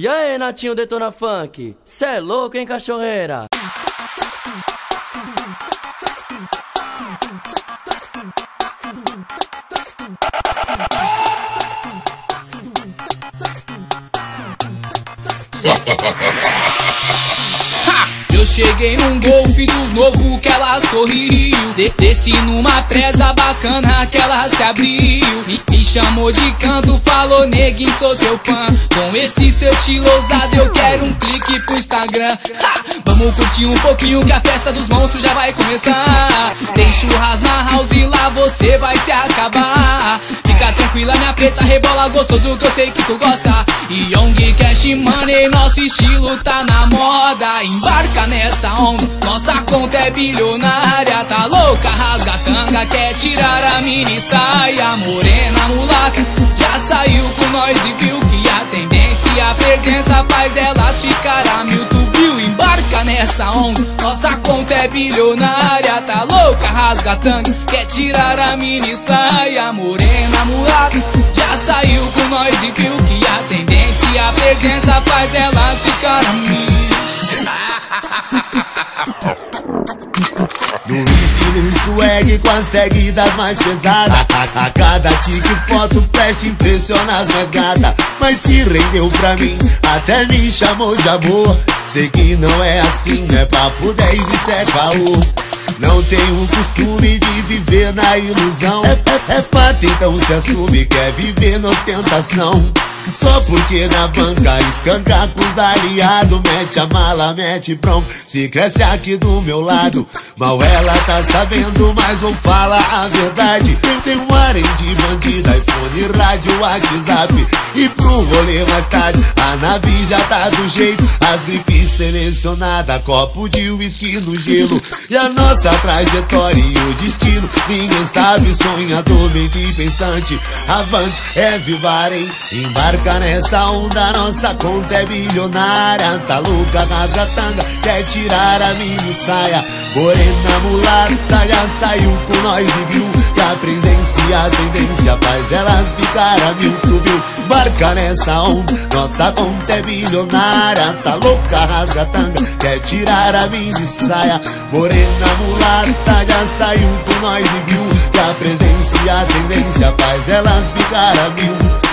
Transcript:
E aí, Natinho Detona Funk? Cê é louco, hein, cachorreira? Cheguei num golfe dos novo que ela sorriu. De Desci numa presa bacana que ela se abriu. Me, me chamou de canto, falou neguinho, sou seu fã. Com esse seu estilo ousado eu quero um clique pro Instagram. Ha! Vamos curtir um pouquinho que a festa dos monstros já vai começar. Tem churras na house e lá você vai se acabar. Fica tranquila minha preta, rebola gostoso que eu sei que tu gosta Young Cash Money, nosso estilo tá na moda. Embarca nessa onda, nossa conta é bilionária. Tá louca, rasga a tanga, quer tirar a mini saia. Morena mulata, já saiu com nós e viu que a tendência a presença faz elas ficar a mil. Tu viu, embarca nessa onda, nossa conta é bilionária. Tá louca, rasga a tanga, quer tirar a mini saia. Morena faz elas ficar a mil No estilo swag com as tags das mais pesadas. A, a, cada tique foto flash impressiona as mais gata. Mas se rendeu pra mim, até me chamou de amor. Sei que não é assim, é papo 10 e é caô não tenho costume de viver na ilusão. É, é, é fato, então se assume, quer viver na ostentação só porque na banca os aliados Mete a mala, mete bronco Se cresce aqui do meu lado Mal ela tá sabendo, mas vou falar a verdade. Tenho um harem de bandida iPhone, rádio, WhatsApp. E pro rolê mais tarde A nave já tá do jeito. As grifes selecionadas Copo de whisky no gelo. E a nossa trajetória e o destino. Ninguém sabe, sonhador, mente pensante. Avante, é vivarem Embarca Embarca nessa onda, nossa conta é bilionária. Tá louca, rasga tanga, quer tirar a mini saia. Morena mulata, já saiu com nós e viu Que a presença e a tendência faz elas ficar a mil. Tu viu, embarca nessa onda, nossa conta é bilionária. Tá louca, rasga tanga, quer tirar a mini saia. Morena mulata, já saiu com nós e viu Que a presença e a tendência faz elas ficar a mil